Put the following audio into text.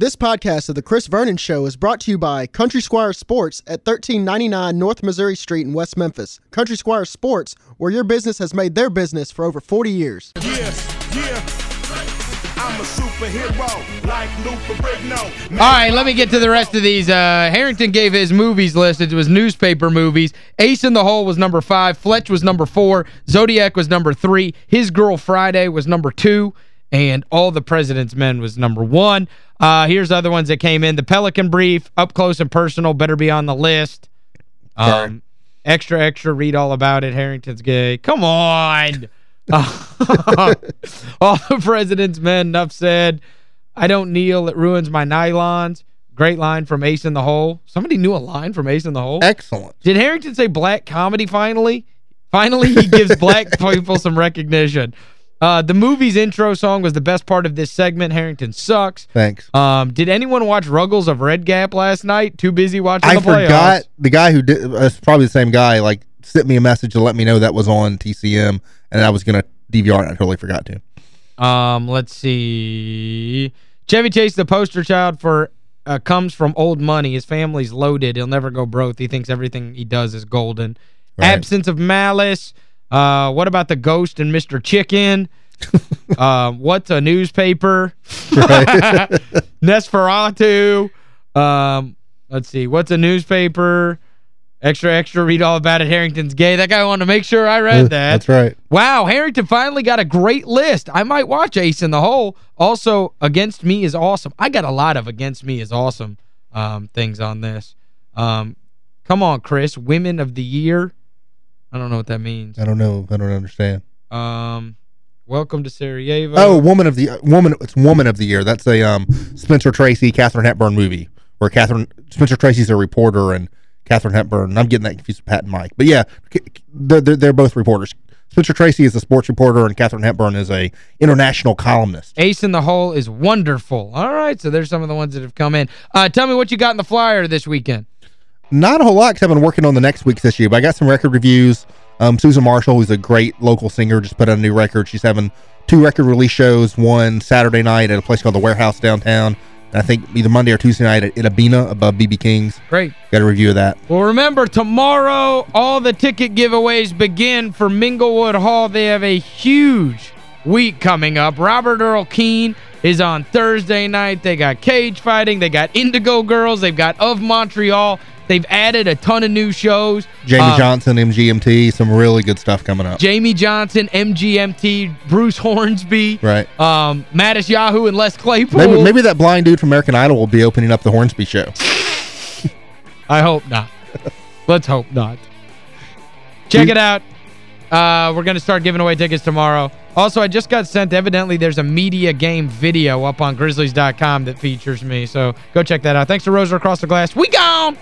This podcast of The Chris Vernon Show is brought to you by Country Squire Sports at 1399 North Missouri Street in West Memphis. Country Squire Sports, where your business has made their business for over 40 years. Yeah, yeah. I'm a superhero like Luther Rigno. All right, let me get to the rest of these. Uh, Harrington gave his movies list. It was newspaper movies. Ace in the Hole was number five. Fletch was number four. Zodiac was number three. His Girl Friday was number two. And All the President's Men was number one. Uh, here's other ones that came in. The Pelican Brief, Up Close and Personal, better be on the list. Um, extra, extra, read all about it. Harrington's gay. Come on. Uh, all the President's Men, enough said. I don't kneel, it ruins my nylons. Great line from Ace in the Hole. Somebody knew a line from Ace in the Hole? Excellent. Did Harrington say black comedy finally? Finally, he gives black people some recognition. Uh, the movie's intro song was the best part of this segment. Harrington sucks. Thanks. Um, did anyone watch Ruggles of Red Gap last night? Too busy watching I the playoffs. forgot the guy who did uh, it's probably the same guy like sent me a message to let me know that was on TCM and I was going to DVR it. I totally forgot to. Um, let's see. Chevy Chase, the poster child for uh, comes from old money. His family's loaded. He'll never go broke. He thinks everything he does is golden. Right. Absence of malice. Uh, what about the ghost and Mr. Chicken? uh, what's a newspaper? Nosferatu. Um, let's see. What's a newspaper? Extra, extra, read all about it. Harrington's gay. That guy wanted to make sure I read that. That's right. Wow, Harrington finally got a great list. I might watch Ace in the Hole. Also, Against Me is awesome. I got a lot of Against Me is awesome um, things on this. Um, come on, Chris. Women of the Year. I don't know what that means. I don't know. I don't understand. Um, Welcome to Sarajevo. Oh, Woman of the uh, Woman it's Woman of the Year. That's a um Spencer Tracy, Katharine Hepburn movie where Katharine Spencer Tracy's a reporter and Katharine Hepburn. I'm getting that confused with Pat and Mike. But yeah, they're, they're, both reporters. Spencer Tracy is a sports reporter and Katharine Hepburn is a international columnist. Ace in the Hole is wonderful. All right, so there's some of the ones that have come in. Uh, tell me what you got in the flyer this weekend. Not a whole lot because I've been working on the next week's issue, but I got some record reviews. Um, Susan Marshall, who's a great local singer, just put out a new record. She's having two record release shows, one Saturday night at a place called The Warehouse downtown, and I think either Monday or Tuesday night at Itta Bena above B.B. King's. Great. Got a review of that. Well, remember, tomorrow, all the ticket giveaways begin for Minglewood Hall. They have a huge week coming up. Robert Earl Keen is on Thursday night. They got cage fighting. They got Indigo Girls. They've got Of Montreal. They've added a ton of new shows. Jamie Uh, Johnson, MGMT, some really good stuff coming up. Jamie Johnson, MGMT, Bruce Hornsby, Right. um, Matisyahu, and Les Claypool. Maybe, maybe that blind dude from American Idol will be opening up the Hornsby show. I hope not. Let's hope not. Check it out. Uh, we're going to start giving away tickets tomorrow. Also, I just got sent, evidently, there's a media game video up on Grizzlies.com that features me. So go check that out. Thanks to Roser Across the Glass. We gone!